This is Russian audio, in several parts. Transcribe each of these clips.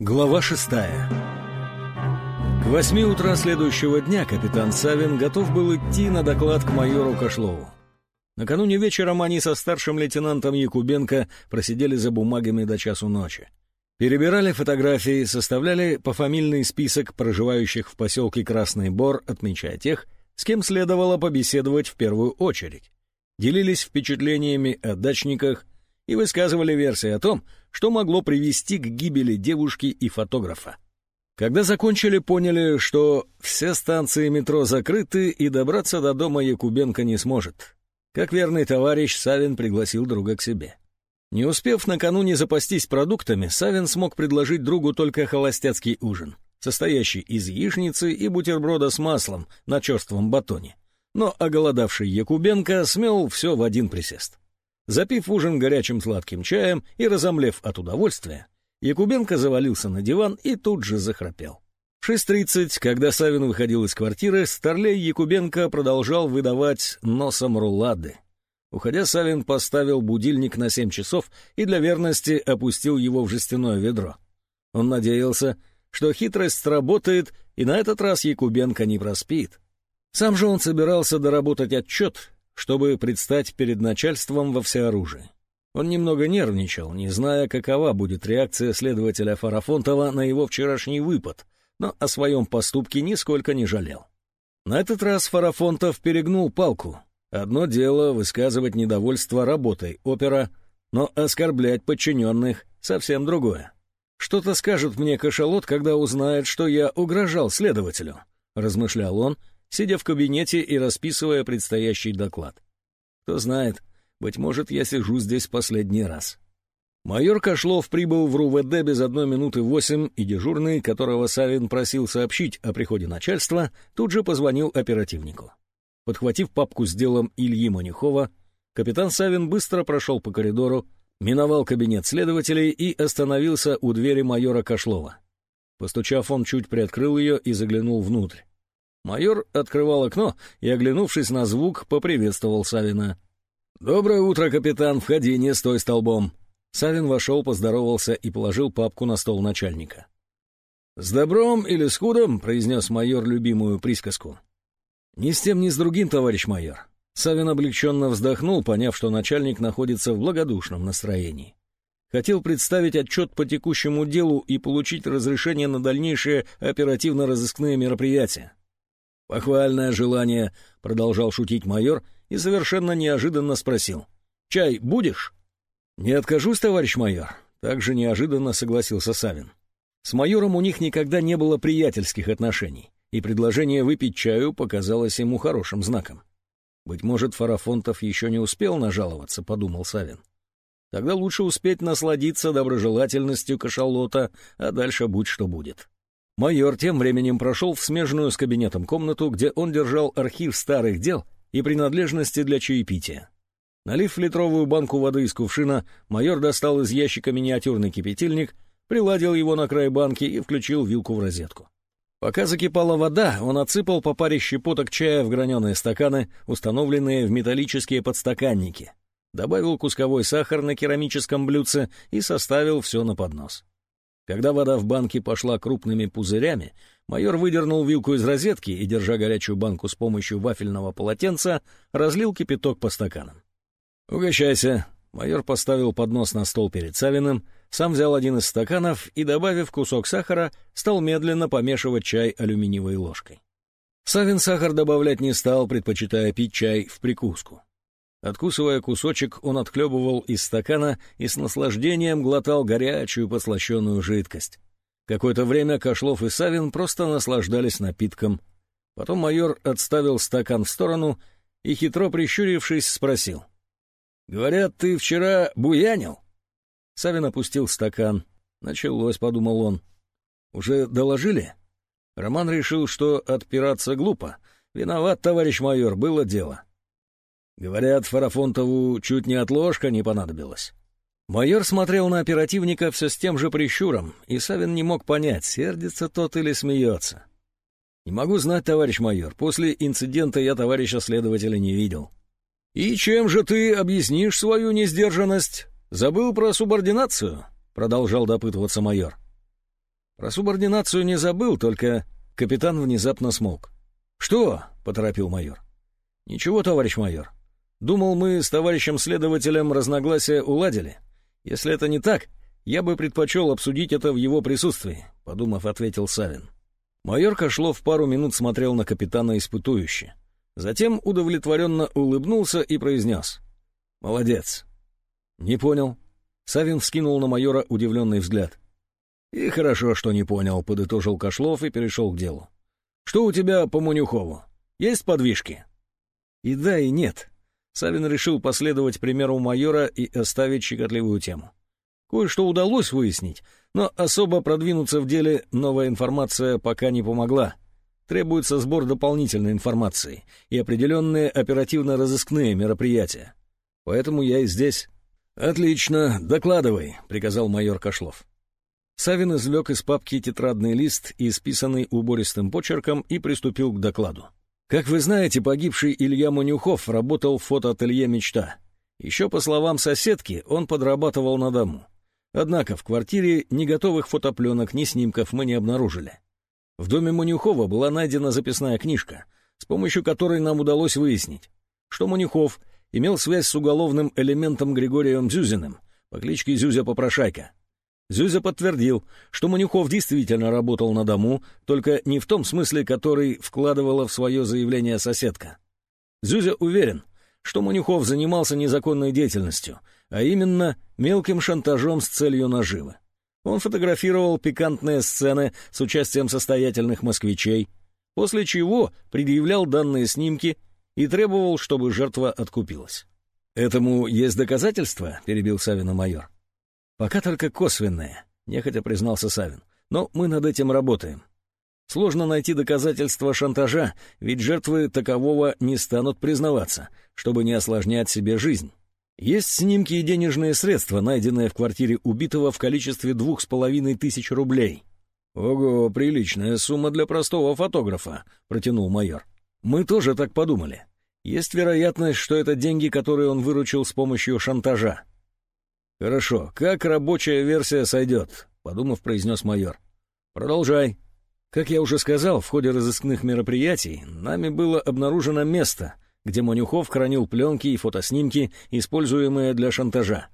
Глава шестая К восьми утра следующего дня капитан Савин готов был идти на доклад к майору Кошлову. Накануне вечером они со старшим лейтенантом Якубенко просидели за бумагами до часу ночи. Перебирали фотографии, составляли пофамильный список проживающих в поселке Красный Бор, отмечая тех, с кем следовало побеседовать в первую очередь. Делились впечатлениями о дачниках и высказывали версии о том, что могло привести к гибели девушки и фотографа. Когда закончили, поняли, что все станции метро закрыты и добраться до дома Якубенко не сможет. Как верный товарищ, Савин пригласил друга к себе. Не успев накануне запастись продуктами, Савин смог предложить другу только холостяцкий ужин, состоящий из яичницы и бутерброда с маслом на черством батоне. Но оголодавший Якубенко смел все в один присест. Запив ужин горячим сладким чаем и разомлев от удовольствия, Якубенко завалился на диван и тут же захрапел. В 6.30, когда Савин выходил из квартиры, старлей Якубенко продолжал выдавать носом рулады. Уходя, Савин поставил будильник на 7 часов и для верности опустил его в жестяное ведро. Он надеялся, что хитрость сработает, и на этот раз Якубенко не проспит. Сам же он собирался доработать отчет, чтобы предстать перед начальством во всеоружии. Он немного нервничал, не зная, какова будет реакция следователя Фарафонтова на его вчерашний выпад, но о своем поступке нисколько не жалел. На этот раз Фарафонтов перегнул палку. Одно дело высказывать недовольство работой опера, но оскорблять подчиненных — совсем другое. «Что-то скажет мне кашалот, когда узнает, что я угрожал следователю», — размышлял он, сидя в кабинете и расписывая предстоящий доклад. Кто знает, быть может, я сижу здесь последний раз. Майор Кошлов прибыл в РУВД без одной минуты восемь, и дежурный, которого Савин просил сообщить о приходе начальства, тут же позвонил оперативнику. Подхватив папку с делом Ильи Манюхова, капитан Савин быстро прошел по коридору, миновал кабинет следователей и остановился у двери майора Кошлова. Постучав, он чуть приоткрыл ее и заглянул внутрь. Майор открывал окно и, оглянувшись на звук, поприветствовал Савина. «Доброе утро, капитан, входи, не стой столбом». Савин вошел, поздоровался и положил папку на стол начальника. «С добром или с худом?» — произнес майор любимую присказку. «Ни с тем, ни с другим, товарищ майор». Савин облегченно вздохнул, поняв, что начальник находится в благодушном настроении. Хотел представить отчет по текущему делу и получить разрешение на дальнейшие оперативно-розыскные мероприятия. «Похвальное желание», — продолжал шутить майор и совершенно неожиданно спросил. «Чай будешь?» «Не откажусь, товарищ майор», — также неожиданно согласился Савин. С майором у них никогда не было приятельских отношений, и предложение выпить чаю показалось ему хорошим знаком. «Быть может, Фарафонтов еще не успел нажаловаться», — подумал Савин. «Тогда лучше успеть насладиться доброжелательностью кашалота, а дальше будь что будет». Майор тем временем прошел в смежную с кабинетом комнату, где он держал архив старых дел и принадлежности для чаепития. Налив литровую банку воды из кувшина, майор достал из ящика миниатюрный кипятильник, приладил его на край банки и включил вилку в розетку. Пока закипала вода, он отсыпал по паре щепоток чая в граненые стаканы, установленные в металлические подстаканники, добавил кусковой сахар на керамическом блюдце и составил все на поднос. Когда вода в банке пошла крупными пузырями, майор выдернул вилку из розетки и, держа горячую банку с помощью вафельного полотенца, разлил кипяток по стаканам. «Угощайся!» Майор поставил поднос на стол перед Савиным, сам взял один из стаканов и, добавив кусок сахара, стал медленно помешивать чай алюминиевой ложкой. Савин сахар добавлять не стал, предпочитая пить чай в прикуску. Откусывая кусочек, он отхлебывал из стакана и с наслаждением глотал горячую послащенную жидкость. Какое-то время Кошлов и Савин просто наслаждались напитком. Потом майор отставил стакан в сторону и, хитро прищурившись, спросил. «Говорят, ты вчера буянил?» Савин опустил стакан. «Началось», — подумал он. «Уже доложили?» Роман решил, что отпираться глупо. «Виноват, товарищ майор, было дело». Говорят, Фарафонтову чуть не отложка не понадобилась. Майор смотрел на оперативника все с тем же прищуром, и Савин не мог понять, сердится тот или смеется. «Не могу знать, товарищ майор, после инцидента я товарища следователя не видел». «И чем же ты объяснишь свою несдержанность? Забыл про субординацию?» — продолжал допытываться майор. Про субординацию не забыл, только капитан внезапно смолк. «Что?» — поторопил майор. «Ничего, товарищ майор. Думал, мы с товарищем следователем разногласия уладили. Если это не так, я бы предпочел обсудить это в его присутствии», — подумав, ответил Савин. Майор Кошлов пару минут смотрел на капитана испытующе. Затем удовлетворенно улыбнулся и произнес. «Молодец». «Не понял». Савин вскинул на майора удивленный взгляд. «И хорошо, что не понял», — подытожил Кошлов и перешел к делу. «Что у тебя по Мунюхову? Есть подвижки?» И да, и нет. Савин решил последовать примеру майора и оставить щекотливую тему. Кое-что удалось выяснить, но особо продвинуться в деле новая информация пока не помогла — Требуется сбор дополнительной информации и определенные оперативно-розыскные мероприятия. Поэтому я и здесь. «Отлично, докладывай», — приказал майор Кошлов. Савин извлек из папки тетрадный лист, исписанный убористым почерком, и приступил к докладу. Как вы знаете, погибший Илья Манюхов работал в фотоателье «Мечта». Еще по словам соседки, он подрабатывал на дому. Однако в квартире ни готовых фотопленок, ни снимков мы не обнаружили. В доме Манюхова была найдена записная книжка, с помощью которой нам удалось выяснить, что Манюхов имел связь с уголовным элементом Григорием Зюзиным по кличке Зюзя-Попрошайка. Зюзя подтвердил, что Манюхов действительно работал на дому, только не в том смысле, который вкладывала в свое заявление соседка. Зюзя уверен, что Манюхов занимался незаконной деятельностью, а именно мелким шантажом с целью наживы. Он фотографировал пикантные сцены с участием состоятельных москвичей, после чего предъявлял данные снимки и требовал, чтобы жертва откупилась. «Этому есть доказательства?» — перебил Савина майор. «Пока только косвенные», — нехотя признался Савин. «Но мы над этим работаем. Сложно найти доказательства шантажа, ведь жертвы такового не станут признаваться, чтобы не осложнять себе жизнь. Есть снимки и денежные средства, найденные в квартире убитого в количестве двух с половиной тысяч рублей. «Ого, приличная сумма для простого фотографа», — протянул майор. «Мы тоже так подумали. Есть вероятность, что это деньги, которые он выручил с помощью шантажа». «Хорошо, как рабочая версия сойдет», — подумав, произнес майор. «Продолжай». Как я уже сказал, в ходе разыскных мероприятий нами было обнаружено место — где Манюхов хранил пленки и фотоснимки, используемые для шантажа.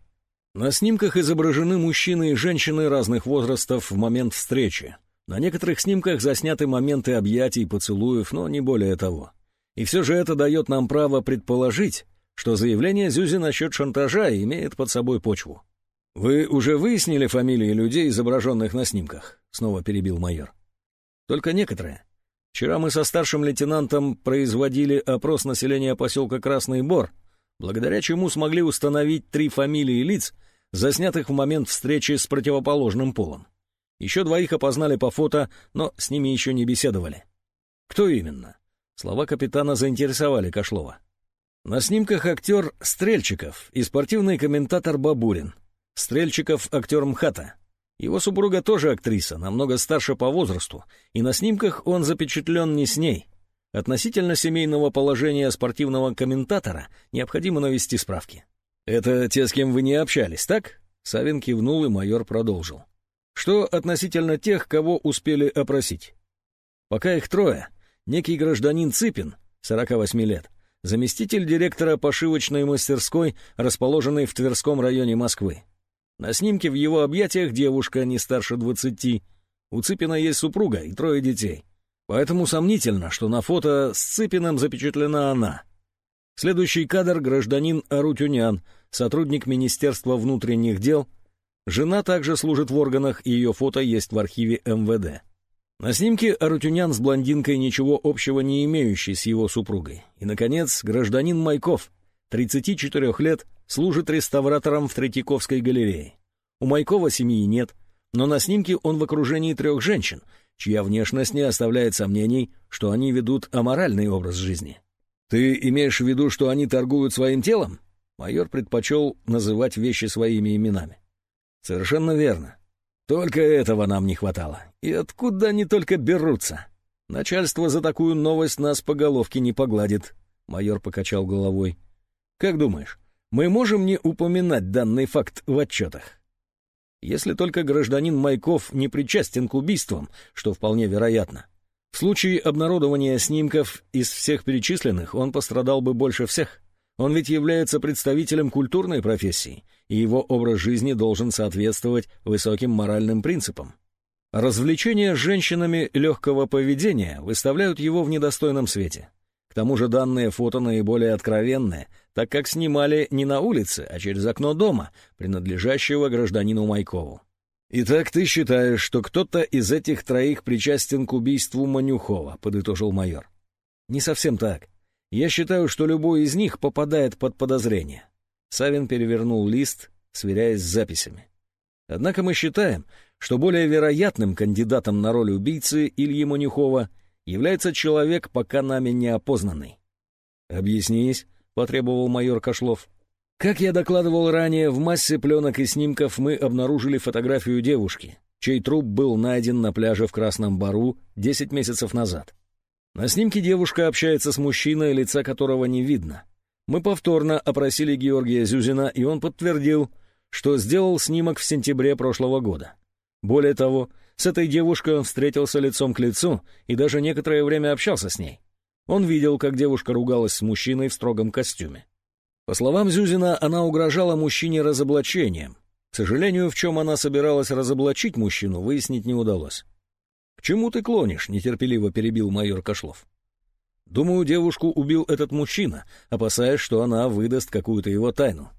На снимках изображены мужчины и женщины разных возрастов в момент встречи. На некоторых снимках засняты моменты объятий, поцелуев, но не более того. И все же это дает нам право предположить, что заявление Зюзи насчет шантажа имеет под собой почву. «Вы уже выяснили фамилии людей, изображенных на снимках?» — снова перебил майор. «Только некоторые. Вчера мы со старшим лейтенантом производили опрос населения поселка Красный Бор, благодаря чему смогли установить три фамилии лиц, заснятых в момент встречи с противоположным полом. Еще двоих опознали по фото, но с ними еще не беседовали. Кто именно? Слова капитана заинтересовали Кошлова. На снимках актер Стрельчиков и спортивный комментатор Бабурин. Стрельчиков — актер МХАТа. Его супруга тоже актриса, намного старше по возрасту, и на снимках он запечатлен не с ней. Относительно семейного положения спортивного комментатора необходимо навести справки. «Это те, с кем вы не общались, так?» Савин кивнул, и майор продолжил. «Что относительно тех, кого успели опросить?» «Пока их трое. Некий гражданин Цыпин, 48 лет, заместитель директора пошивочной мастерской, расположенной в Тверском районе Москвы. На снимке в его объятиях девушка не старше двадцати. У Цыпина есть супруга и трое детей. Поэтому сомнительно, что на фото с Цыпиным запечатлена она. Следующий кадр — гражданин Арутюнян, сотрудник Министерства внутренних дел. Жена также служит в органах, и ее фото есть в архиве МВД. На снимке Арутюнян с блондинкой ничего общего не имеющий с его супругой. И, наконец, гражданин Майков, 34 лет, служит реставратором в Третьяковской галерее. У Майкова семьи нет, но на снимке он в окружении трех женщин, чья внешность не оставляет сомнений, что они ведут аморальный образ жизни. «Ты имеешь в виду, что они торгуют своим телом?» Майор предпочел называть вещи своими именами. «Совершенно верно. Только этого нам не хватало. И откуда они только берутся? Начальство за такую новость нас по головке не погладит», — майор покачал головой. «Как думаешь, мы можем не упоминать данный факт в отчетах? Если только гражданин Майков не причастен к убийствам, что вполне вероятно. В случае обнародования снимков из всех перечисленных он пострадал бы больше всех. Он ведь является представителем культурной профессии, и его образ жизни должен соответствовать высоким моральным принципам. Развлечения с женщинами легкого поведения выставляют его в недостойном свете. К тому же данные фото наиболее откровенные, так как снимали не на улице, а через окно дома, принадлежащего гражданину Майкову. «Итак, ты считаешь, что кто-то из этих троих причастен к убийству Манюхова», — подытожил майор. «Не совсем так. Я считаю, что любой из них попадает под подозрение». Савин перевернул лист, сверяясь с записями. «Однако мы считаем, что более вероятным кандидатом на роль убийцы Ильи Манюхова является человек, пока нами не опознанный». «Объяснись», — потребовал майор Кошлов. Как я докладывал ранее, в массе пленок и снимков мы обнаружили фотографию девушки, чей труп был найден на пляже в Красном Бару 10 месяцев назад. На снимке девушка общается с мужчиной, лица которого не видно. Мы повторно опросили Георгия Зюзина, и он подтвердил, что сделал снимок в сентябре прошлого года. Более того, с этой девушкой он встретился лицом к лицу и даже некоторое время общался с ней. Он видел, как девушка ругалась с мужчиной в строгом костюме. По словам Зюзина, она угрожала мужчине разоблачением. К сожалению, в чем она собиралась разоблачить мужчину, выяснить не удалось. «К чему ты клонишь?» — нетерпеливо перебил майор Кошлов. «Думаю, девушку убил этот мужчина, опасаясь, что она выдаст какую-то его тайну.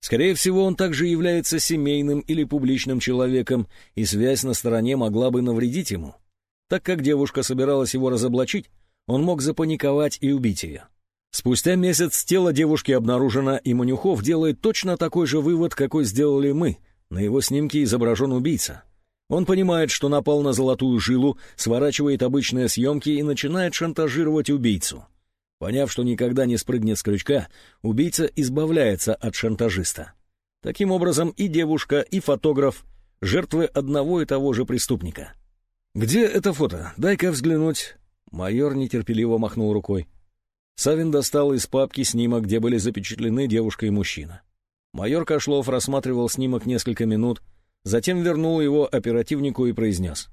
Скорее всего, он также является семейным или публичным человеком, и связь на стороне могла бы навредить ему. Так как девушка собиралась его разоблачить, он мог запаниковать и убить ее. Спустя месяц тело девушки обнаружено, и Манюхов делает точно такой же вывод, какой сделали мы. На его снимке изображен убийца. Он понимает, что напал на золотую жилу, сворачивает обычные съемки и начинает шантажировать убийцу. Поняв, что никогда не спрыгнет с крючка, убийца избавляется от шантажиста. Таким образом, и девушка, и фотограф — жертвы одного и того же преступника. «Где это фото? Дай-ка взглянуть». Майор нетерпеливо махнул рукой. Савин достал из папки снимок, где были запечатлены девушка и мужчина. Майор Кошлов рассматривал снимок несколько минут, затем вернул его оперативнику и произнес.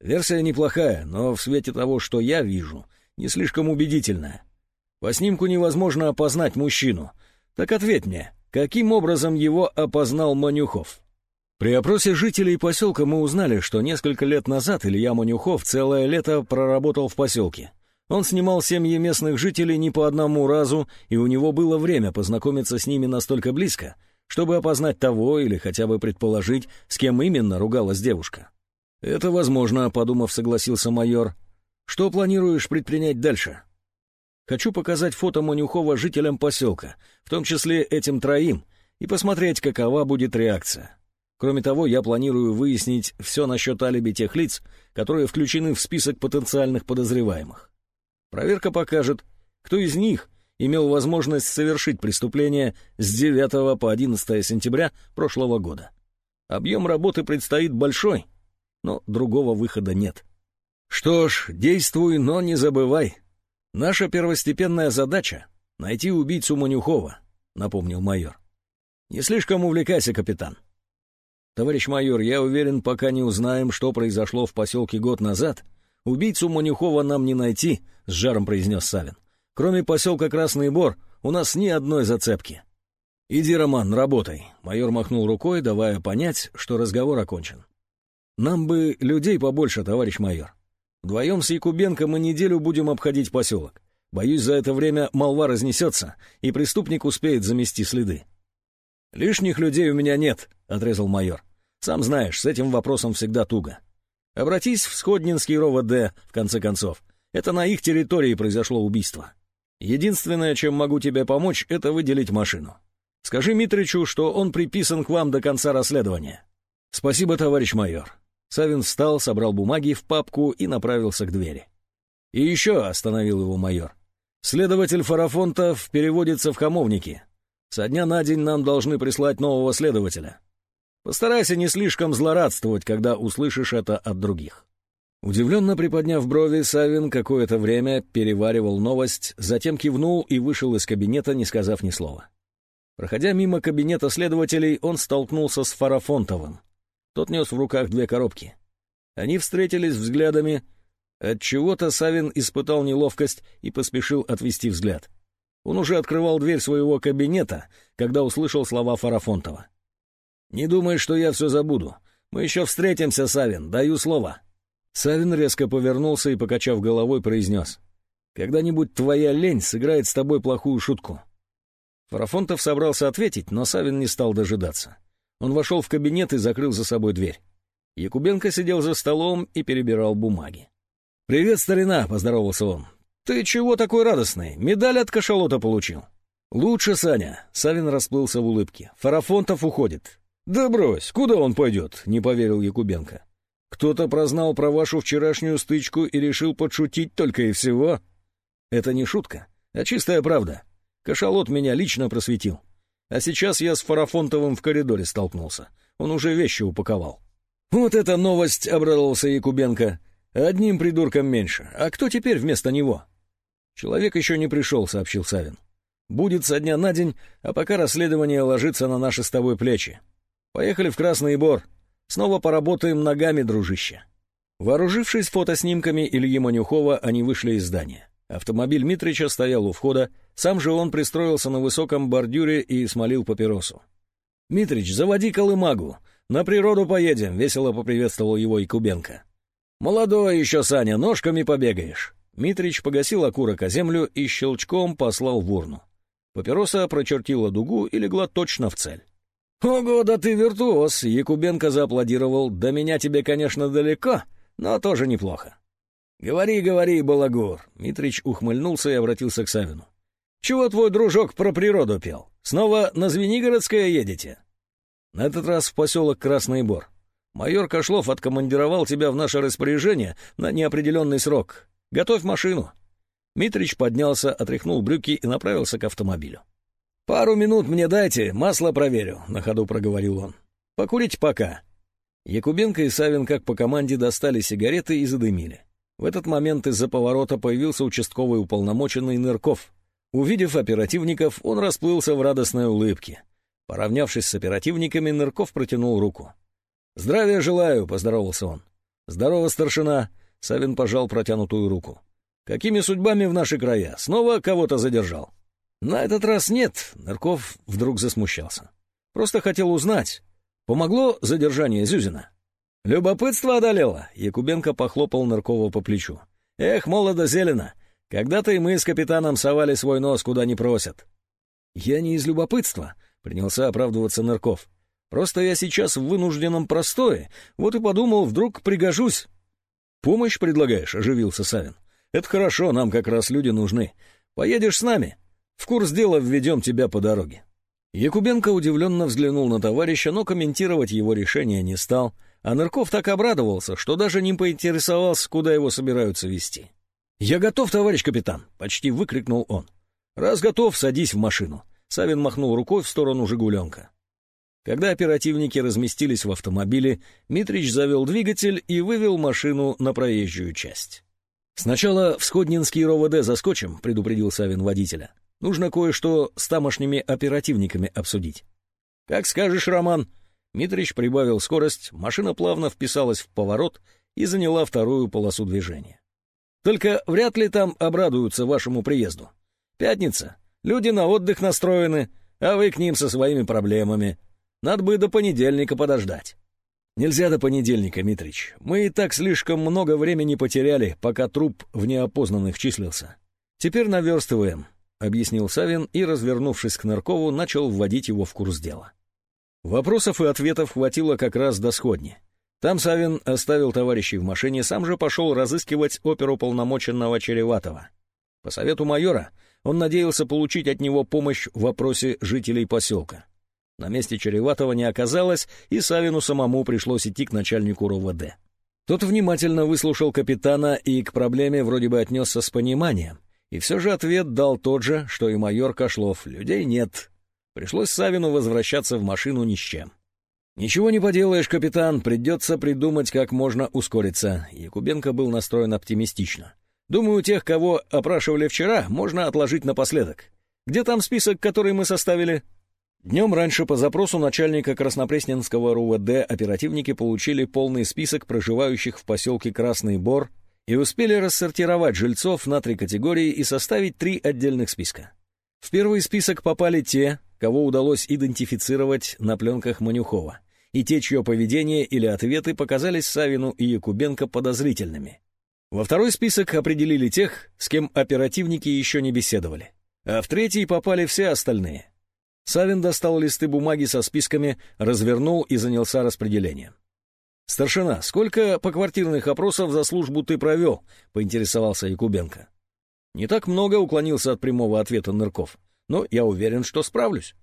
«Версия неплохая, но в свете того, что я вижу, не слишком убедительная. По снимку невозможно опознать мужчину. Так ответь мне, каким образом его опознал Манюхов?» При опросе жителей поселка мы узнали, что несколько лет назад Илья Манюхов целое лето проработал в поселке. Он снимал семьи местных жителей не по одному разу, и у него было время познакомиться с ними настолько близко, чтобы опознать того или хотя бы предположить, с кем именно ругалась девушка. «Это возможно», — подумав, согласился майор. «Что планируешь предпринять дальше?» «Хочу показать фото Манюхова жителям поселка, в том числе этим троим, и посмотреть, какова будет реакция. Кроме того, я планирую выяснить все насчет алиби тех лиц, которые включены в список потенциальных подозреваемых. Проверка покажет, кто из них имел возможность совершить преступление с 9 по 11 сентября прошлого года. Объем работы предстоит большой, но другого выхода нет. Что ж, действуй, но не забывай. Наша первостепенная задача — найти убийцу Манюхова, — напомнил майор. Не слишком увлекайся, капитан. Товарищ майор, я уверен, пока не узнаем, что произошло в поселке год назад — «Убийцу Манюхова нам не найти», — с жаром произнес Савин. «Кроме поселка Красный Бор у нас ни одной зацепки». «Иди, Роман, работай», — майор махнул рукой, давая понять, что разговор окончен. «Нам бы людей побольше, товарищ майор. Вдвоем с Якубенко мы неделю будем обходить поселок. Боюсь, за это время молва разнесется, и преступник успеет замести следы». «Лишних людей у меня нет», — отрезал майор. «Сам знаешь, с этим вопросом всегда туго». Обратись в Сходнинский РОВД, в конце концов. Это на их территории произошло убийство. Единственное, чем могу тебе помочь, это выделить машину. Скажи Митричу, что он приписан к вам до конца расследования. Спасибо, товарищ майор. Савин встал, собрал бумаги в папку и направился к двери. И еще остановил его майор. Следователь Фарафонтов переводится в Хамовники. Со дня на день нам должны прислать нового следователя. Постарайся не слишком злорадствовать, когда услышишь это от других». Удивленно приподняв брови, Савин какое-то время переваривал новость, затем кивнул и вышел из кабинета, не сказав ни слова. Проходя мимо кабинета следователей, он столкнулся с Фарафонтовым. Тот нес в руках две коробки. Они встретились взглядами. От чего-то Савин испытал неловкость и поспешил отвести взгляд. Он уже открывал дверь своего кабинета, когда услышал слова Фарафонтова. «Не думай, что я все забуду. Мы еще встретимся, Савин, даю слово». Савин резко повернулся и, покачав головой, произнес. «Когда-нибудь твоя лень сыграет с тобой плохую шутку». Фарафонтов собрался ответить, но Савин не стал дожидаться. Он вошел в кабинет и закрыл за собой дверь. Якубенко сидел за столом и перебирал бумаги. «Привет, старина!» — поздоровался он. «Ты чего такой радостный? Медаль от кашалота получил». «Лучше, Саня!» — Савин расплылся в улыбке. «Фарафонтов уходит. «Да брось, куда он пойдет?» — не поверил Якубенко. «Кто-то прознал про вашу вчерашнюю стычку и решил подшутить только и всего?» «Это не шутка, а чистая правда. Кашалот меня лично просветил. А сейчас я с Фарафонтовым в коридоре столкнулся. Он уже вещи упаковал». «Вот эта новость!» — обрадовался Якубенко. «Одним придурком меньше. А кто теперь вместо него?» «Человек еще не пришел», — сообщил Савин. «Будет со дня на день, а пока расследование ложится на наши с тобой плечи. Поехали в Красный Бор. Снова поработаем ногами, дружище». Вооружившись фотоснимками Ильи Манюхова, они вышли из здания. Автомобиль Митрича стоял у входа, сам же он пристроился на высоком бордюре и смолил папиросу. «Митрич, заводи колымагу. На природу поедем», — весело поприветствовал его Якубенко. «Молодой еще, Саня, ножками побегаешь». Митрич погасил окурок о землю и щелчком послал в урну. Папироса прочертила дугу и легла точно в цель. «Ого, да ты виртуоз!» — Якубенко зааплодировал. «До меня тебе, конечно, далеко, но тоже неплохо». «Говори, говори, балагур!» — Митрич ухмыльнулся и обратился к Савину. «Чего твой дружок про природу пел? Снова на Звенигородское едете?» «На этот раз в поселок Красный Бор. Майор Кошлов откомандировал тебя в наше распоряжение на неопределенный срок. Готовь машину». Митрич поднялся, отряхнул брюки и направился к автомобилю. «Пару минут мне дайте, масло проверю», — на ходу проговорил он. «Покурить пока». Якубенко и Савин как по команде достали сигареты и задымили. В этот момент из-за поворота появился участковый уполномоченный Нырков. Увидев оперативников, он расплылся в радостной улыбке. Поравнявшись с оперативниками, Нырков протянул руку. «Здравия желаю», — поздоровался он. «Здорово, старшина», — Савин пожал протянутую руку. «Какими судьбами в наши края? Снова кого-то задержал?» На этот раз нет, Нырков вдруг засмущался. Просто хотел узнать, помогло задержание Зюзина? Любопытство одолело, Якубенко похлопал Ныркова по плечу. Эх, молодо зелено, когда-то и мы с капитаном совали свой нос куда не просят. Я не из любопытства, принялся оправдываться Нырков. Просто я сейчас в вынужденном простое, вот и подумал, вдруг пригожусь. «Помощь предлагаешь?» — оживился Савин. «Это хорошо, нам как раз люди нужны. Поедешь с нами?» В курс дела введем тебя по дороге». Якубенко удивленно взглянул на товарища, но комментировать его решение не стал, а Нырков так обрадовался, что даже не поинтересовался, куда его собираются вести. «Я готов, товарищ капитан!» — почти выкрикнул он. «Раз готов, садись в машину!» Савин махнул рукой в сторону «Жигуленка». Когда оперативники разместились в автомобиле, Митрич завел двигатель и вывел машину на проезжую часть. «Сначала в Сходнинский РОВД заскочим», — предупредил Савин водителя. Нужно кое-что с тамошними оперативниками обсудить. «Как скажешь, Роман!» Митрич прибавил скорость, машина плавно вписалась в поворот и заняла вторую полосу движения. «Только вряд ли там обрадуются вашему приезду. Пятница, люди на отдых настроены, а вы к ним со своими проблемами. Надо бы до понедельника подождать». «Нельзя до понедельника, Митрич. Мы и так слишком много времени потеряли, пока труп в неопознанных числился. Теперь наверстываем. — объяснил Савин и, развернувшись к Наркову, начал вводить его в курс дела. Вопросов и ответов хватило как раз до сходни. Там Савин оставил товарищей в машине, сам же пошел разыскивать оперу полномоченного Череватова. По совету майора он надеялся получить от него помощь в вопросе жителей поселка. На месте Череватова не оказалось, и Савину самому пришлось идти к начальнику РОВД. Тот внимательно выслушал капитана и к проблеме вроде бы отнесся с пониманием, и все же ответ дал тот же, что и майор Кошлов. Людей нет. Пришлось Савину возвращаться в машину ни с чем. «Ничего не поделаешь, капитан, придется придумать, как можно ускориться». Якубенко был настроен оптимистично. «Думаю, тех, кого опрашивали вчера, можно отложить напоследок. Где там список, который мы составили?» Днем раньше по запросу начальника Краснопресненского РУВД оперативники получили полный список проживающих в поселке Красный Бор и успели рассортировать жильцов на три категории и составить три отдельных списка. В первый список попали те, кого удалось идентифицировать на пленках Манюхова, и те, чье поведение или ответы показались Савину и Якубенко подозрительными. Во второй список определили тех, с кем оперативники еще не беседовали. А в третий попали все остальные. Савин достал листы бумаги со списками, развернул и занялся распределением. «Старшина, сколько поквартирных опросов за службу ты провел?» — поинтересовался Якубенко. «Не так много», — уклонился от прямого ответа Нырков. «Но я уверен, что справлюсь».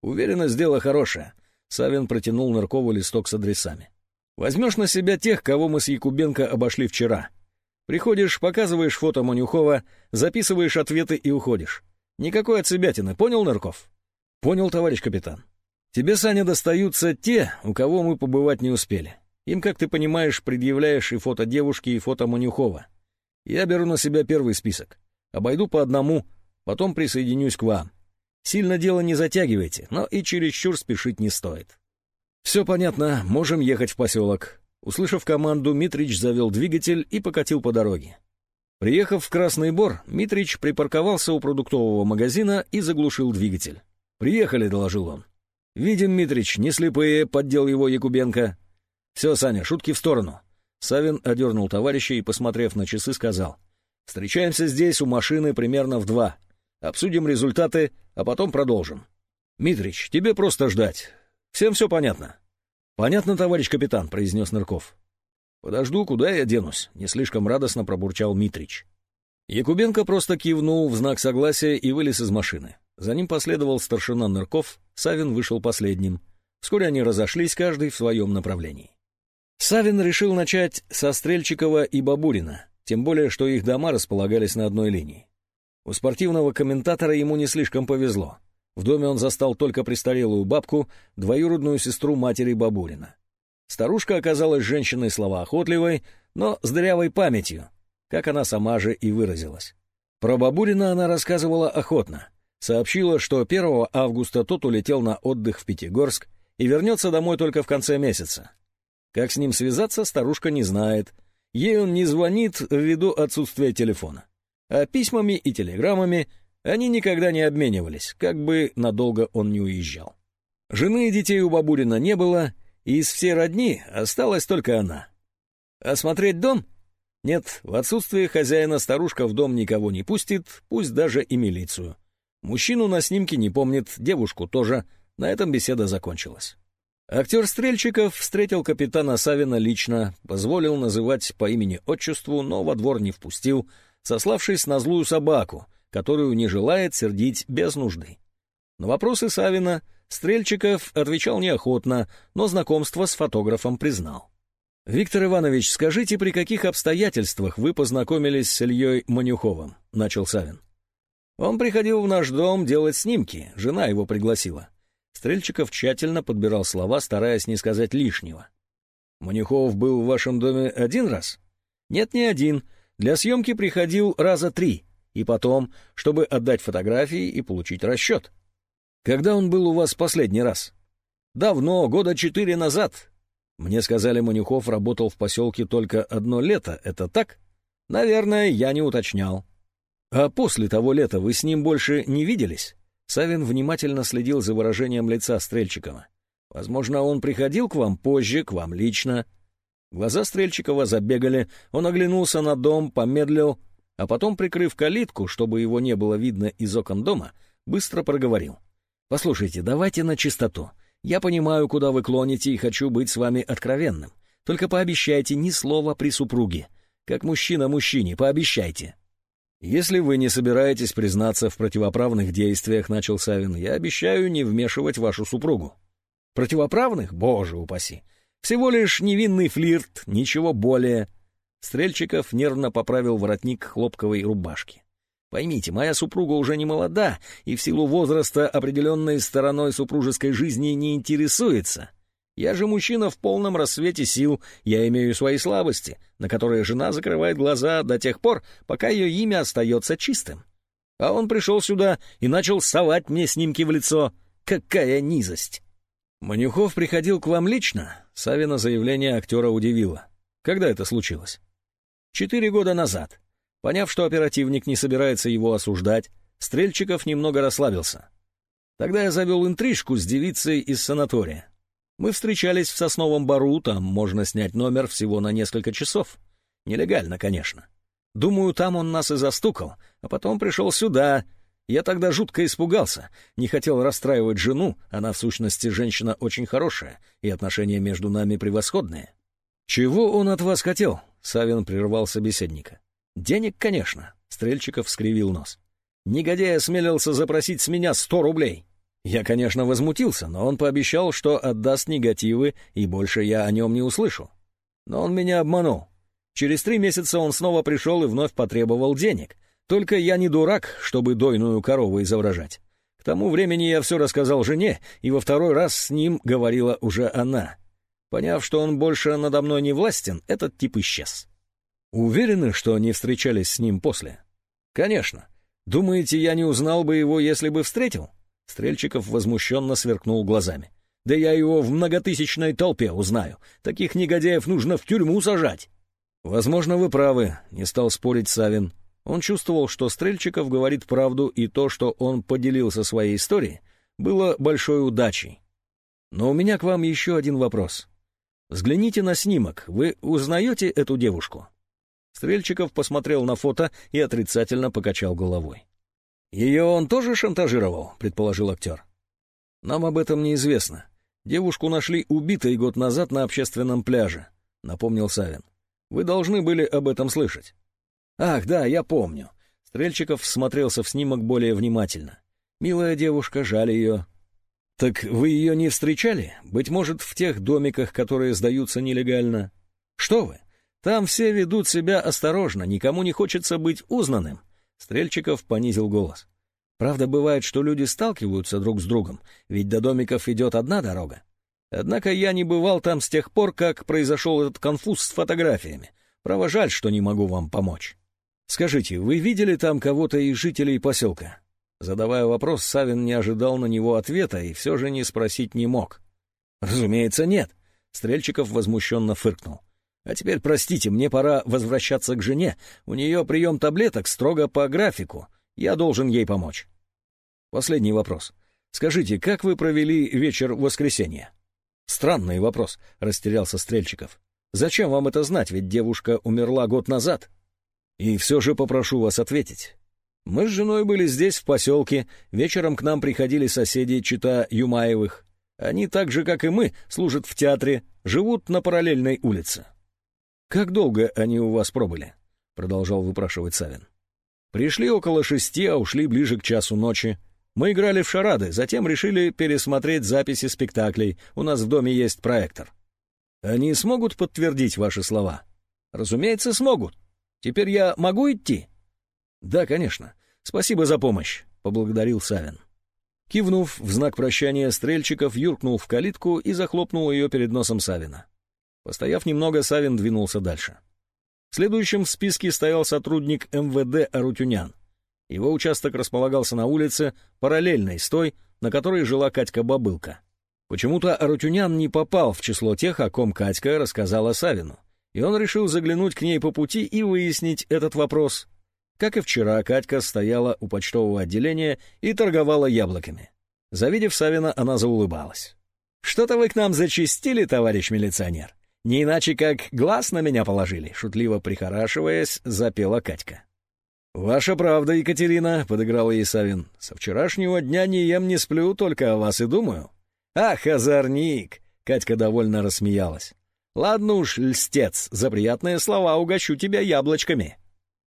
«Уверенность — дело хорошее». Савин протянул Ныркову листок с адресами. «Возьмешь на себя тех, кого мы с Якубенко обошли вчера. Приходишь, показываешь фото Манюхова, записываешь ответы и уходишь. Никакой отсебятины, понял, Нырков? Понял, товарищ капитан. Тебе, Саня, достаются те, у кого мы побывать не успели. Им, как ты понимаешь, предъявляешь и фото девушки, и фото Манюхова. Я беру на себя первый список. Обойду по одному, потом присоединюсь к вам. Сильно дело не затягивайте, но и чересчур спешить не стоит. Все понятно, можем ехать в поселок. Услышав команду, Митрич завел двигатель и покатил по дороге. Приехав в Красный Бор, Митрич припарковался у продуктового магазина и заглушил двигатель. «Приехали», — доложил он. «Видим, Митрич, не слепые», — поддел его Якубенко. «Все, Саня, шутки в сторону». Савин одернул товарища и, посмотрев на часы, сказал. «Встречаемся здесь у машины примерно в два. Обсудим результаты, а потом продолжим. Митрич, тебе просто ждать. Всем все понятно?» «Понятно, товарищ капитан», — произнес Нырков. «Подожду, куда я денусь?» — не слишком радостно пробурчал Митрич. Якубенко просто кивнул в знак согласия и вылез из машины. За ним последовал старшина Нырков, Савин вышел последним. Вскоре они разошлись, каждый в своем направлении. Савин решил начать со Стрельчикова и Бабурина, тем более, что их дома располагались на одной линии. У спортивного комментатора ему не слишком повезло. В доме он застал только престарелую бабку, двоюродную сестру матери Бабурина. Старушка оказалась женщиной словоохотливой, но с дырявой памятью, как она сама же и выразилась. Про Бабурина она рассказывала охотно. Сообщила, что 1 августа тот улетел на отдых в Пятигорск и вернется домой только в конце месяца. Как с ним связаться, старушка не знает. Ей он не звонит ввиду отсутствия телефона. А письмами и телеграммами они никогда не обменивались, как бы надолго он не уезжал. Жены и детей у Бабурина не было, и из всей родни осталась только она. Осмотреть дом? Нет, в отсутствие хозяина старушка в дом никого не пустит, пусть даже и милицию. Мужчину на снимке не помнит, девушку тоже. На этом беседа закончилась. Актер Стрельчиков встретил капитана Савина лично, позволил называть по имени-отчеству, но во двор не впустил, сославшись на злую собаку — которую не желает сердить без нужды. На вопросы Савина Стрельчиков отвечал неохотно, но знакомство с фотографом признал. «Виктор Иванович, скажите, при каких обстоятельствах вы познакомились с Ильей Манюховым?» — начал Савин. «Он приходил в наш дом делать снимки, жена его пригласила». Стрельчиков тщательно подбирал слова, стараясь не сказать лишнего. «Манюхов был в вашем доме один раз?» «Нет, не один. Для съемки приходил раза три и потом, чтобы отдать фотографии и получить расчет. Когда он был у вас последний раз? Давно, года четыре назад. Мне сказали, Манюхов работал в поселке только одно лето, это так? Наверное, я не уточнял. А после того лета вы с ним больше не виделись? Савин внимательно следил за выражением лица Стрельчикова. Возможно, он приходил к вам позже, к вам лично. Глаза Стрельчикова забегали, он оглянулся на дом, помедлил, а потом, прикрыв калитку, чтобы его не было видно из окон дома, быстро проговорил. «Послушайте, давайте на чистоту. Я понимаю, куда вы клоните, и хочу быть с вами откровенным. Только пообещайте ни слова при супруге. Как мужчина мужчине, пообещайте». «Если вы не собираетесь признаться в противоправных действиях, — начал Савин, — я обещаю не вмешивать вашу супругу». «Противоправных? Боже упаси! Всего лишь невинный флирт, ничего более. Стрельчиков нервно поправил воротник хлопковой рубашки. Поймите, моя супруга уже не молода и в силу возраста определенной стороной супружеской жизни не интересуется. Я же мужчина в полном рассвете сил, я имею свои слабости, на которые жена закрывает глаза до тех пор, пока ее имя остается чистым. А он пришел сюда и начал совать мне снимки в лицо. какая низость!» «Манюхов приходил к вам лично?» Савина заявление актера удивило. «Когда это случилось?» «Четыре года назад. Поняв, что оперативник не собирается его осуждать, Стрельчиков немного расслабился. Тогда я завел интрижку с девицей из санатория. Мы встречались в Сосновом Бару, там можно снять номер всего на несколько часов. Нелегально, конечно. Думаю, там он нас и застукал, а потом пришел сюда. Я тогда жутко испугался, не хотел расстраивать жену, она в сущности женщина очень хорошая, и отношения между нами превосходные. «Чего он от вас хотел?» — Савин прервал собеседника. «Денег, конечно», — Стрельчиков скривил нос. «Негодяй осмелился запросить с меня сто рублей. Я, конечно, возмутился, но он пообещал, что отдаст негативы, и больше я о нем не услышу. Но он меня обманул. Через три месяца он снова пришел и вновь потребовал денег. Только я не дурак, чтобы дойную корову изображать. К тому времени я все рассказал жене, и во второй раз с ним говорила уже она. Поняв, что он больше надо мной не властен, этот тип исчез. Уверены, что не встречались с ним после? Конечно. Думаете, я не узнал бы его, если бы встретил? Стрельчиков возмущенно сверкнул глазами. «Да я его в многотысячной толпе узнаю. Таких негодяев нужно в тюрьму сажать». «Возможно, вы правы», — не стал спорить Савин. Он чувствовал, что Стрельчиков говорит правду, и то, что он поделился своей историей, было большой удачей. Но у меня к вам еще один вопрос. Взгляните на снимок. Вы узнаете эту девушку? Стрельчиков посмотрел на фото и отрицательно покачал головой. «Ее он тоже шантажировал?» — предположил актер. «Нам об этом неизвестно. Девушку нашли убитой год назад на общественном пляже», — напомнил Савин. «Вы должны были об этом слышать». «Ах, да, я помню». Стрельчиков смотрелся в снимок более внимательно. «Милая девушка, жаль ее». «Так вы ее не встречали? Быть может, в тех домиках, которые сдаются нелегально?» «Что вы? Там все ведут себя осторожно, никому не хочется быть узнанным. Стрельчиков понизил голос. Правда, бывает, что люди сталкиваются друг с другом, ведь до домиков идет одна дорога. Однако я не бывал там с тех пор, как произошел этот конфуз с фотографиями. Право жаль, что не могу вам помочь. Скажите, вы видели там кого-то из жителей поселка? Задавая вопрос, Савин не ожидал на него ответа и все же не спросить не мог. Разумеется, нет. Стрельчиков возмущенно фыркнул. А теперь, простите, мне пора возвращаться к жене. У нее прием таблеток строго по графику. Я должен ей помочь. Последний вопрос. Скажите, как вы провели вечер в воскресенье? Странный вопрос, растерялся Стрельчиков. Зачем вам это знать, ведь девушка умерла год назад? И все же попрошу вас ответить. Мы с женой были здесь, в поселке, вечером к нам приходили соседи чита Юмаевых. Они так же, как и мы, служат в театре, живут на параллельной улице. «Как долго они у вас пробыли?» — продолжал выпрашивать Савин. «Пришли около шести, а ушли ближе к часу ночи. Мы играли в шарады, затем решили пересмотреть записи спектаклей. У нас в доме есть проектор. Они смогут подтвердить ваши слова?» «Разумеется, смогут. Теперь я могу идти?» «Да, конечно. Спасибо за помощь», — поблагодарил Савин. Кивнув в знак прощания, Стрельчиков юркнул в калитку и захлопнул ее перед носом Савина. Постояв немного, Савин двинулся дальше. Следующим в списке стоял сотрудник МВД Арутюнян. Его участок располагался на улице, параллельной с той, на которой жила Катька-бабылка. Почему-то Арутюнян не попал в число тех, о ком Катька рассказала Савину, и он решил заглянуть к ней по пути и выяснить этот вопрос. Как и вчера, Катька стояла у почтового отделения и торговала яблоками. Завидев Савина, она заулыбалась. «Что-то вы к нам зачистили, товарищ милиционер. Не иначе как глаз на меня положили, шутливо прихорашиваясь, запела Катька. «Ваша правда, Екатерина», — подыграл ей Савин. «Со вчерашнего дня не ем, не сплю, только о вас и думаю». «Ах, озорник!» — Катька довольно рассмеялась. «Ладно уж, льстец, за приятные слова угощу тебя яблочками».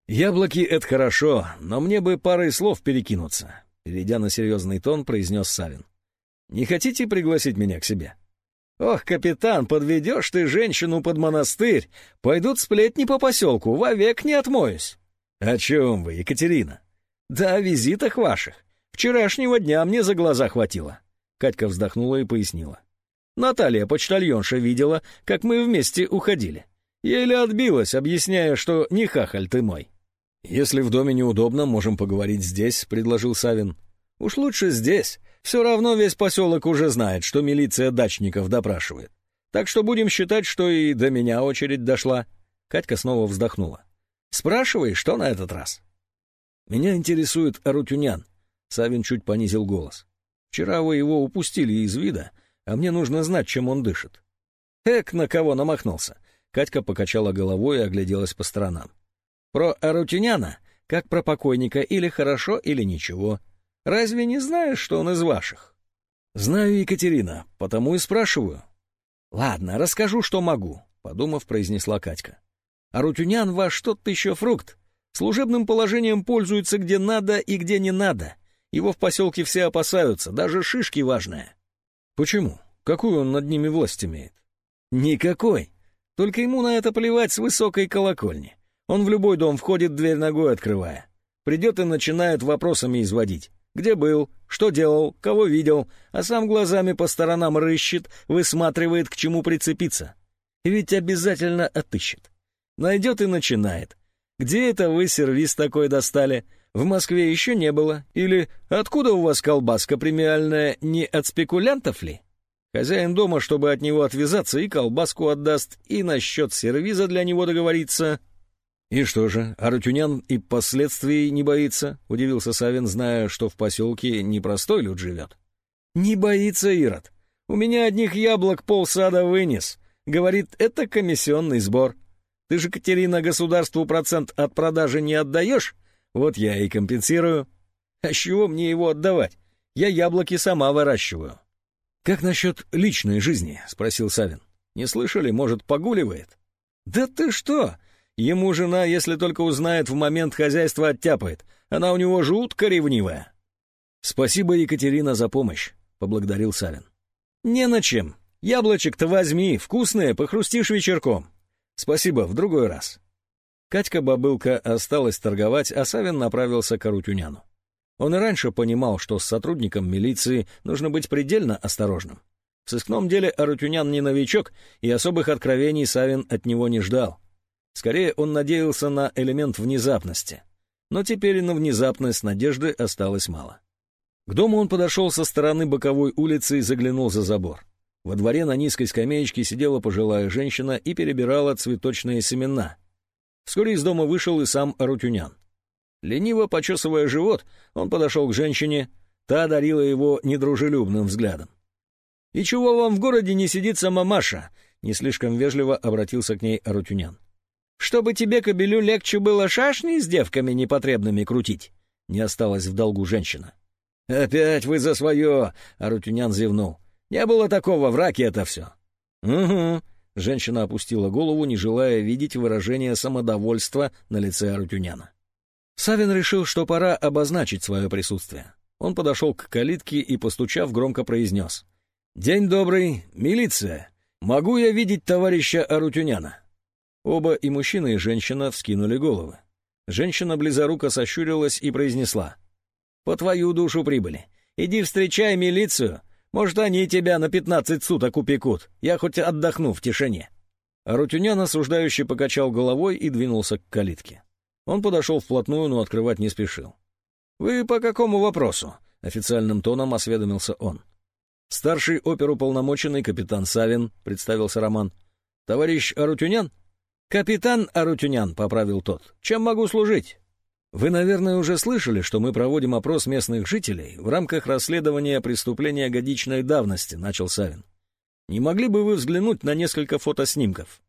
«Яблоки — это хорошо, но мне бы парой слов перекинуться», — перейдя на серьезный тон, произнес Савин. «Не хотите пригласить меня к себе?» «Ох, капитан, подведешь ты женщину под монастырь, пойдут сплетни по поселку, вовек не отмоюсь». «О чем вы, Екатерина?» «Да о визитах ваших. Вчерашнего дня мне за глаза хватило». Катька вздохнула и пояснила. «Наталья, почтальонша, видела, как мы вместе уходили. Еле отбилась, объясняя, что не хахаль ты мой». «Если в доме неудобно, можем поговорить здесь», — предложил Савин. «Уж лучше здесь. Все равно весь поселок уже знает, что милиция дачников допрашивает. Так что будем считать, что и до меня очередь дошла. Катька снова вздохнула. Спрашивай, что на этот раз? Меня интересует Арутюнян. Савин чуть понизил голос. Вчера вы его упустили из вида, а мне нужно знать, чем он дышит. Эк, на кого намахнулся. Катька покачала головой и огляделась по сторонам. Про Арутюняна, как про покойника, или хорошо, или ничего. Разве не знаешь, что он из ваших? Знаю, Екатерина, потому и спрашиваю. Ладно, расскажу, что могу, подумав, произнесла Катька. Арутюнян ваш тот еще фрукт. Служебным положением пользуется где надо и где не надо. Его в поселке все опасаются, даже шишки важные. Почему? Какую он над ними власть имеет? Никакой. Только ему на это плевать с высокой колокольни. Он в любой дом входит, дверь ногой открывая. Придет и начинает вопросами изводить. Где был, что делал, кого видел, а сам глазами по сторонам рыщет, высматривает, к чему прицепиться. И ведь обязательно отыщет. Найдет и начинает. Где это вы сервис такой достали? В Москве еще не было. Или откуда у вас колбаска премиальная, не от спекулянтов ли? Хозяин дома, чтобы от него отвязаться, и колбаску отдаст, и насчет сервиза для него договорится. «И что же, Арутюнян и последствий не боится?» — удивился Савин, зная, что в поселке непростой люд живет. «Не боится Ирод. У меня одних яблок полсада вынес. Говорит, это комиссионный сбор. Ты же, Катерина, государству процент от продажи не отдаешь? Вот я и компенсирую. А с чего мне его отдавать? Я яблоки сама выращиваю. «Как насчет личной жизни?» — спросил Савин. «Не слышали, может, погуливает?» «Да ты что? Ему жена, если только узнает, в момент хозяйства оттяпает. Она у него жутко ревнивая». «Спасибо, Екатерина, за помощь», — поблагодарил Савин. «Не на чем. Яблочек-то возьми, вкусные, похрустишь вечерком. Спасибо, в другой раз. Катька-бабылка осталась торговать, а Савин направился к Арутюняну. Он и раньше понимал, что с сотрудником милиции нужно быть предельно осторожным. В сыскном деле Арутюнян не новичок, и особых откровений Савин от него не ждал. Скорее, он надеялся на элемент внезапности. Но теперь на внезапность надежды осталось мало. К дому он подошел со стороны боковой улицы и заглянул за забор. Во дворе на низкой скамеечке сидела пожилая женщина и перебирала цветочные семена. Вскоре из дома вышел и сам Арутюнян. Лениво почесывая живот, он подошел к женщине, та одарила его недружелюбным взглядом. «И чего вам в городе не сидится мамаша?» — не слишком вежливо обратился к ней Арутюнян. «Чтобы тебе, кобелю, легче было шашни с девками непотребными крутить?» — не осталась в долгу женщина. «Опять вы за свое!» — Арутюнян зевнул. Не было такого, враки это все. Угу. Женщина опустила голову, не желая видеть выражение самодовольства на лице Арутюняна. Савин решил, что пора обозначить свое присутствие. Он подошел к калитке и, постучав, громко произнес. «День добрый, милиция! Могу я видеть товарища Арутюняна?» Оба, и мужчина, и женщина, вскинули головы. Женщина близоруко сощурилась и произнесла. «По твою душу прибыли. Иди встречай милицию, может, они тебя на пятнадцать суток упекут. Я хоть отдохну в тишине». Рутюнян осуждающий покачал головой и двинулся к калитке. Он подошел вплотную, но открывать не спешил. «Вы по какому вопросу?» — официальным тоном осведомился он. «Старший оперуполномоченный капитан Савин», — представился Роман. «Товарищ Арутюнян?» «Капитан Арутюнян», — поправил тот. «Чем могу служить?» Вы, наверное, уже слышали, что мы проводим опрос местных жителей в рамках расследования преступления годичной давности, начал Савин. Не могли бы вы взглянуть на несколько фотоснимков?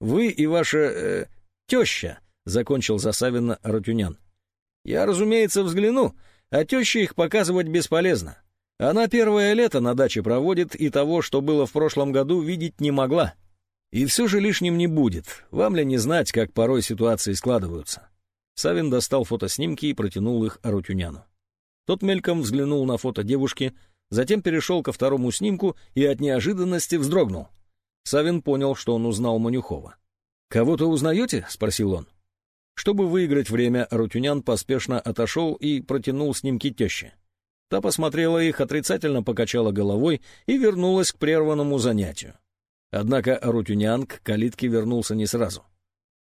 Вы и ваша э, теща, закончил за Савина Рутюнян. Я, разумеется, взгляну, а теще их показывать бесполезно. Она первое лето на даче проводит и того, что было в прошлом году, видеть не могла. И все же лишним не будет. Вам ли не знать, как порой ситуации складываются? Савин достал фотоснимки и протянул их Арутюняну. Тот мельком взглянул на фото девушки, затем перешел ко второму снимку и от неожиданности вздрогнул. Савин понял, что он узнал Манюхова. «Кого-то узнаете?» — спросил он. Чтобы выиграть время, Арутюнян поспешно отошел и протянул снимки тещи. Та посмотрела их, отрицательно покачала головой и вернулась к прерванному занятию. Однако Арутюнян к калитке вернулся не сразу.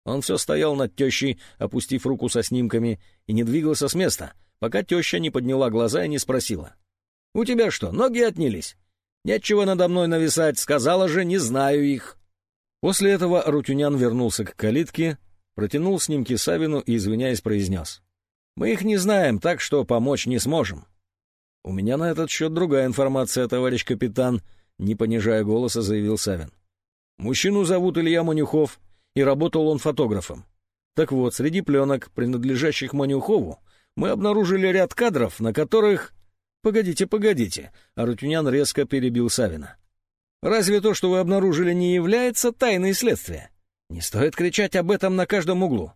Он все стоял над тещей, опустив руку со снимками, и не двигался с места, пока теща не подняла глаза и не спросила. У тебя что, ноги отнялись? Нечего надо мной нависать, сказала же, не знаю их. После этого Рутюнян вернулся к калитке, протянул снимки Савину и, извиняясь, произнес. «Мы их не знаем, так что помочь не сможем». «У меня на этот счет другая информация, товарищ капитан», — не понижая голоса, заявил Савин. «Мужчину зовут Илья Манюхов, и работал он фотографом. Так вот, среди пленок, принадлежащих Манюхову, мы обнаружили ряд кадров, на которых «Погодите, погодите», — Арутюнян резко перебил Савина. «Разве то, что вы обнаружили, не является тайной следствия? Не стоит кричать об этом на каждом углу».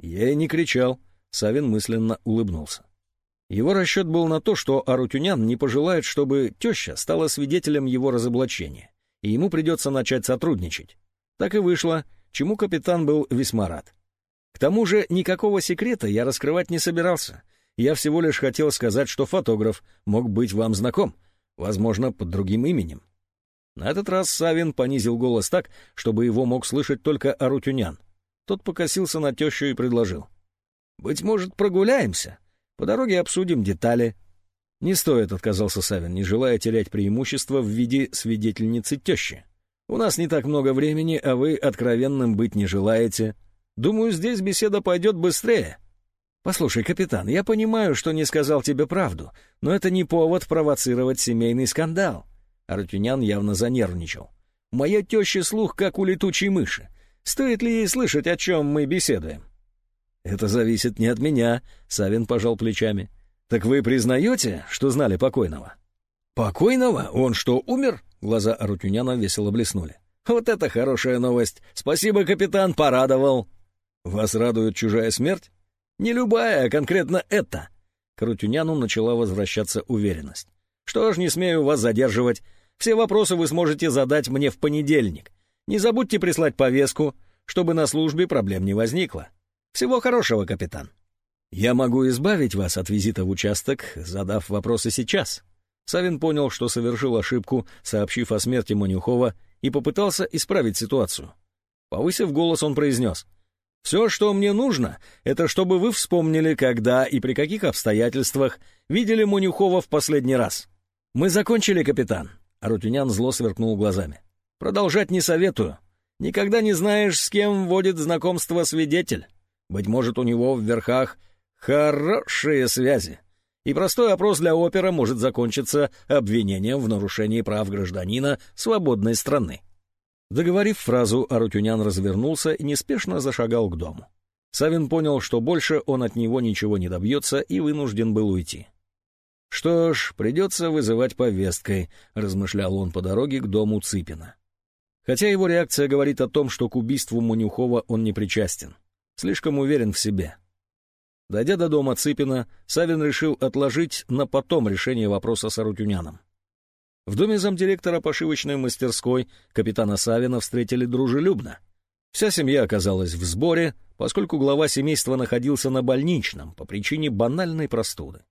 «Я и не кричал», — Савин мысленно улыбнулся. Его расчет был на то, что Арутюнян не пожелает, чтобы теща стала свидетелем его разоблачения, и ему придется начать сотрудничать. Так и вышло, чему капитан был весьма рад. К тому же никакого секрета я раскрывать не собирался — я всего лишь хотел сказать, что фотограф мог быть вам знаком, возможно, под другим именем. На этот раз Савин понизил голос так, чтобы его мог слышать только Арутюнян. Тот покосился на тещу и предложил. «Быть может, прогуляемся? По дороге обсудим детали». «Не стоит», — отказался Савин, не желая терять преимущество в виде свидетельницы тещи. «У нас не так много времени, а вы откровенным быть не желаете. Думаю, здесь беседа пойдет быстрее». «Послушай, капитан, я понимаю, что не сказал тебе правду, но это не повод провоцировать семейный скандал». Артюнян явно занервничал. «Моя теща слух, как у летучей мыши. Стоит ли ей слышать, о чем мы беседуем?» «Это зависит не от меня», — Савин пожал плечами. «Так вы признаете, что знали покойного?» «Покойного? Он что, умер?» Глаза Арутюняна весело блеснули. «Вот это хорошая новость! Спасибо, капитан, порадовал!» «Вас радует чужая смерть?» Не любая, а конкретно это. К Рутюняну начала возвращаться уверенность. Что ж, не смею вас задерживать. Все вопросы вы сможете задать мне в понедельник. Не забудьте прислать повестку, чтобы на службе проблем не возникло. Всего хорошего, капитан. Я могу избавить вас от визита в участок, задав вопросы сейчас. Савин понял, что совершил ошибку, сообщив о смерти Манюхова, и попытался исправить ситуацию. Повысив голос, он произнес — все, что мне нужно, это чтобы вы вспомнили, когда и при каких обстоятельствах видели Манюхова в последний раз. Мы закончили, капитан. Арутюнян зло сверкнул глазами. Продолжать не советую. Никогда не знаешь, с кем вводит знакомство свидетель. Быть может, у него в верхах хорошие связи. И простой опрос для опера может закончиться обвинением в нарушении прав гражданина свободной страны. Договорив фразу, Арутюнян развернулся и неспешно зашагал к дому. Савин понял, что больше он от него ничего не добьется и вынужден был уйти. «Что ж, придется вызывать повесткой», — размышлял он по дороге к дому Цыпина. Хотя его реакция говорит о том, что к убийству Манюхова он не причастен. Слишком уверен в себе. Дойдя до дома Цыпина, Савин решил отложить на потом решение вопроса с Арутюняном. В доме замдиректора пошивочной мастерской капитана Савина встретили дружелюбно. Вся семья оказалась в сборе, поскольку глава семейства находился на больничном по причине банальной простуды.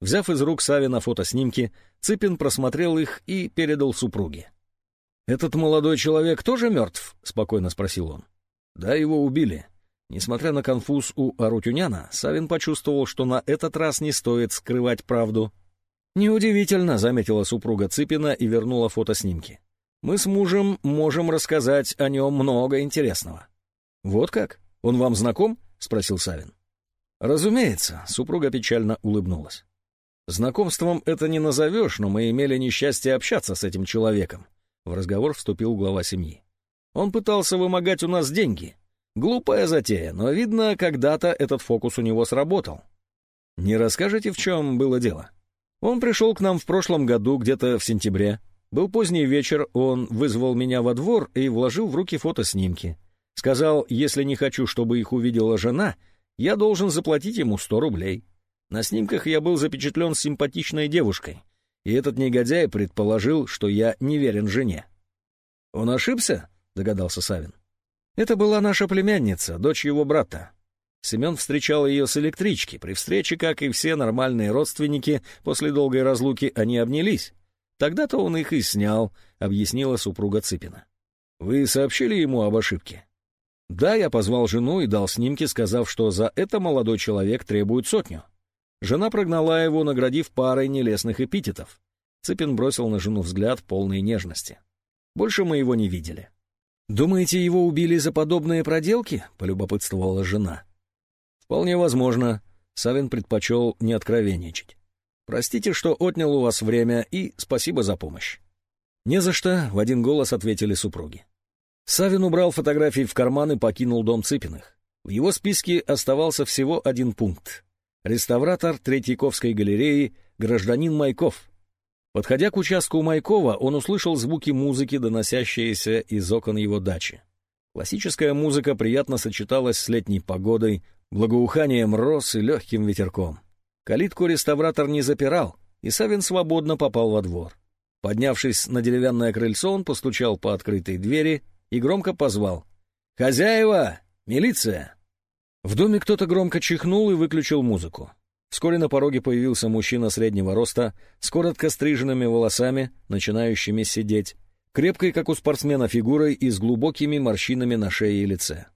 Взяв из рук Савина фотоснимки, Цыпин просмотрел их и передал супруге. «Этот молодой человек тоже мертв?» — спокойно спросил он. «Да, его убили». Несмотря на конфуз у Арутюняна, Савин почувствовал, что на этот раз не стоит скрывать правду, «Неудивительно», — заметила супруга Цыпина и вернула фотоснимки. «Мы с мужем можем рассказать о нем много интересного». «Вот как? Он вам знаком?» — спросил Савин. «Разумеется», — супруга печально улыбнулась. «Знакомством это не назовешь, но мы имели несчастье общаться с этим человеком». В разговор вступил глава семьи. «Он пытался вымогать у нас деньги. Глупая затея, но, видно, когда-то этот фокус у него сработал. Не расскажете, в чем было дело?» Он пришел к нам в прошлом году, где-то в сентябре. Был поздний вечер, он вызвал меня во двор и вложил в руки фотоснимки. Сказал, если не хочу, чтобы их увидела жена, я должен заплатить ему сто рублей. На снимках я был запечатлен с симпатичной девушкой, и этот негодяй предположил, что я не верен жене. «Он ошибся?» — догадался Савин. «Это была наша племянница, дочь его брата. Семен встречал ее с электрички. При встрече, как и все нормальные родственники, после долгой разлуки они обнялись. Тогда-то он их и снял, — объяснила супруга Цыпина. — Вы сообщили ему об ошибке? — Да, я позвал жену и дал снимки, сказав, что за это молодой человек требует сотню. Жена прогнала его, наградив парой нелестных эпитетов. Цыпин бросил на жену взгляд полной нежности. Больше мы его не видели. «Думаете, его убили за подобные проделки?» — полюбопытствовала жена. «Вполне возможно». Савин предпочел не откровенничать. «Простите, что отнял у вас время, и спасибо за помощь». «Не за что», — в один голос ответили супруги. Савин убрал фотографии в карман и покинул дом Цыпиных. В его списке оставался всего один пункт. Реставратор Третьяковской галереи, гражданин Майков. Подходя к участку Майкова, он услышал звуки музыки, доносящиеся из окон его дачи. Классическая музыка приятно сочеталась с летней погодой, благоуханием роз и легким ветерком. Калитку реставратор не запирал, и Савин свободно попал во двор. Поднявшись на деревянное крыльцо, он постучал по открытой двери и громко позвал. «Хозяева! Милиция!» В доме кто-то громко чихнул и выключил музыку. Вскоре на пороге появился мужчина среднего роста, с коротко стриженными волосами, начинающими сидеть, крепкой, как у спортсмена, фигурой и с глубокими морщинами на шее и лице.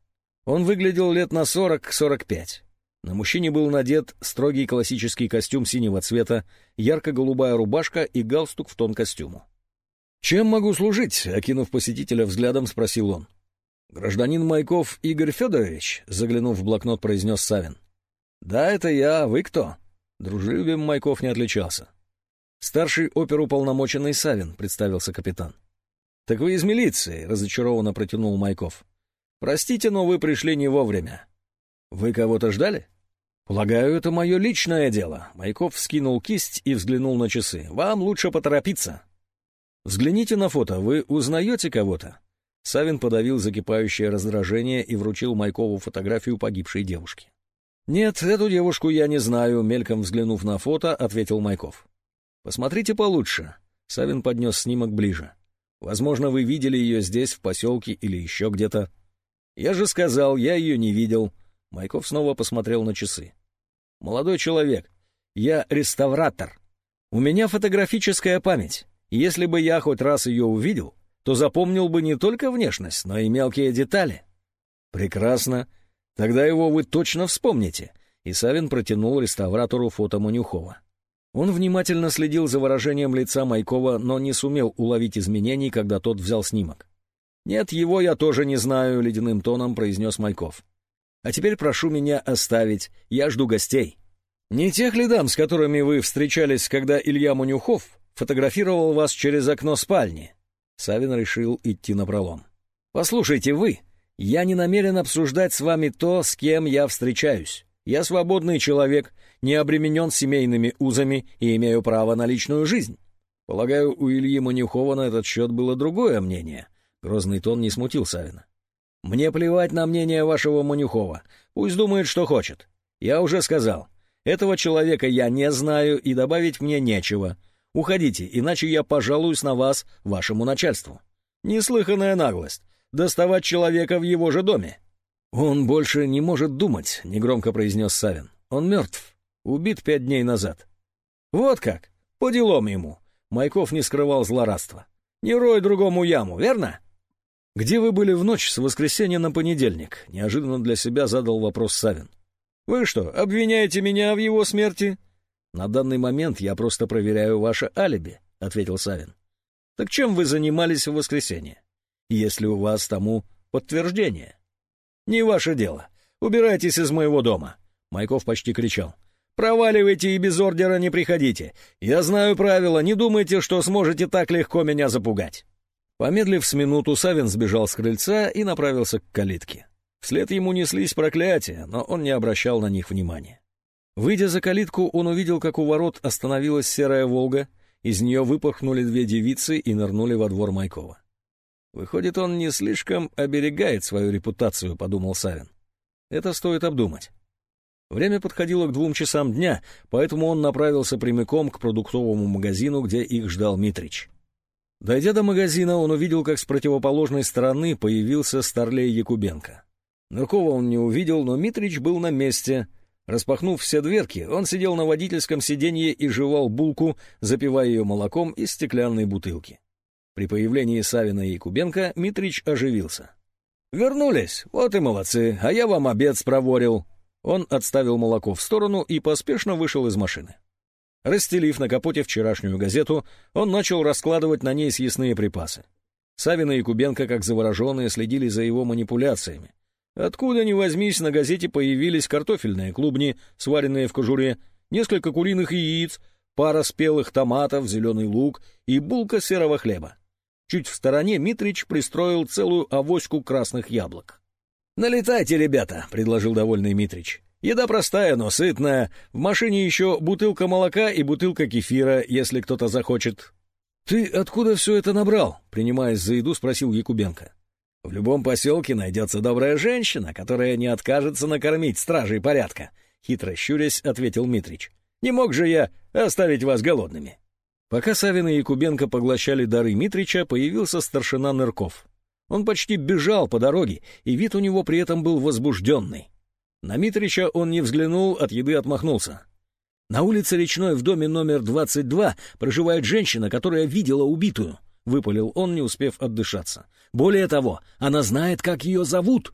Он выглядел лет на сорок-сорок пять. На мужчине был надет строгий классический костюм синего цвета, ярко-голубая рубашка и галстук в тон костюму. «Чем могу служить?» — окинув посетителя взглядом, спросил он. «Гражданин Майков Игорь Федорович», — заглянув в блокнот, произнес Савин. «Да, это я. Вы кто?» Дружелюбием Майков не отличался. «Старший оперуполномоченный Савин», — представился капитан. «Так вы из милиции», — разочарованно протянул Майков. «Простите, но вы пришли не вовремя. Вы кого-то ждали?» «Полагаю, это мое личное дело». Майков вскинул кисть и взглянул на часы. «Вам лучше поторопиться». «Взгляните на фото, вы узнаете кого-то?» Савин подавил закипающее раздражение и вручил Майкову фотографию погибшей девушки. «Нет, эту девушку я не знаю», — мельком взглянув на фото, ответил Майков. «Посмотрите получше». Савин поднес снимок ближе. «Возможно, вы видели ее здесь, в поселке или еще где-то». «Я же сказал, я ее не видел». Майков снова посмотрел на часы. «Молодой человек, я реставратор. У меня фотографическая память. Если бы я хоть раз ее увидел, то запомнил бы не только внешность, но и мелкие детали. Прекрасно. Тогда его вы точно вспомните. И Савин протянул реставратору фото Манюхова. Он внимательно следил за выражением лица Майкова, но не сумел уловить изменений, когда тот взял снимок. «Нет, его я тоже не знаю», — ледяным тоном произнес Майков. «А теперь прошу меня оставить, я жду гостей». «Не тех ли дам, с которыми вы встречались, когда Илья Манюхов фотографировал вас через окно спальни?» Савин решил идти на пролом. «Послушайте, вы, я не намерен обсуждать с вами то, с кем я встречаюсь. Я свободный человек, не обременен семейными узами и имею право на личную жизнь. Полагаю, у Ильи Манюхова на этот счет было другое мнение». Грозный тон не смутил Савина. «Мне плевать на мнение вашего Манюхова. Пусть думает, что хочет. Я уже сказал, этого человека я не знаю и добавить мне нечего. Уходите, иначе я пожалуюсь на вас, вашему начальству. Неслыханная наглость. Доставать человека в его же доме. Он больше не может думать, негромко произнес Савин. Он мертв. Убит пять дней назад. Вот как. По делам ему. Майков не скрывал злорадства. Не рой другому яму, верно? Где вы были в ночь с воскресенья на понедельник? Неожиданно для себя задал вопрос Савин. Вы что, обвиняете меня в его смерти? «На данный момент я просто проверяю ваше алиби», — ответил Савин. «Так чем вы занимались в воскресенье? Если у вас тому подтверждение?» «Не ваше дело. Убирайтесь из моего дома», — Майков почти кричал. «Проваливайте и без ордера не приходите. Я знаю правила, не думайте, что сможете так легко меня запугать». Помедлив с минуту, Савин сбежал с крыльца и направился к калитке. Вслед ему неслись проклятия, но он не обращал на них внимания. Выйдя за калитку, он увидел, как у ворот остановилась серая «Волга», из нее выпорхнули две девицы и нырнули во двор Майкова. «Выходит, он не слишком оберегает свою репутацию», — подумал Савин. «Это стоит обдумать». Время подходило к двум часам дня, поэтому он направился прямиком к продуктовому магазину, где их ждал Митрич. Дойдя до магазина, он увидел, как с противоположной стороны появился Старлей Якубенко. Ныркова он не увидел, но Митрич был на месте — Распахнув все дверки, он сидел на водительском сиденье и жевал булку, запивая ее молоком из стеклянной бутылки. При появлении Савина и Кубенко Митрич оживился. «Вернулись, вот и молодцы, а я вам обед спроворил». Он отставил молоко в сторону и поспешно вышел из машины. Расстелив на капоте вчерашнюю газету, он начал раскладывать на ней съестные припасы. Савина и Кубенко, как завороженные, следили за его манипуляциями. Откуда ни возьмись, на газете появились картофельные клубни, сваренные в кожуре, несколько куриных яиц, пара спелых томатов, зеленый лук и булка серого хлеба. Чуть в стороне Митрич пристроил целую авоську красных яблок. «Налетайте, ребята!» — предложил довольный Митрич. «Еда простая, но сытная. В машине еще бутылка молока и бутылка кефира, если кто-то захочет». «Ты откуда все это набрал?» — принимаясь за еду, спросил Якубенко. «В любом поселке найдется добрая женщина, которая не откажется накормить стражей порядка», — хитро щурясь ответил Митрич. «Не мог же я оставить вас голодными». Пока Савин и Якубенко поглощали дары Митрича, появился старшина Нырков. Он почти бежал по дороге, и вид у него при этом был возбужденный. На Митрича он не взглянул, от еды отмахнулся. «На улице Речной в доме номер 22 проживает женщина, которая видела убитую», — выпалил он, не успев отдышаться. «Более того, она знает, как ее зовут».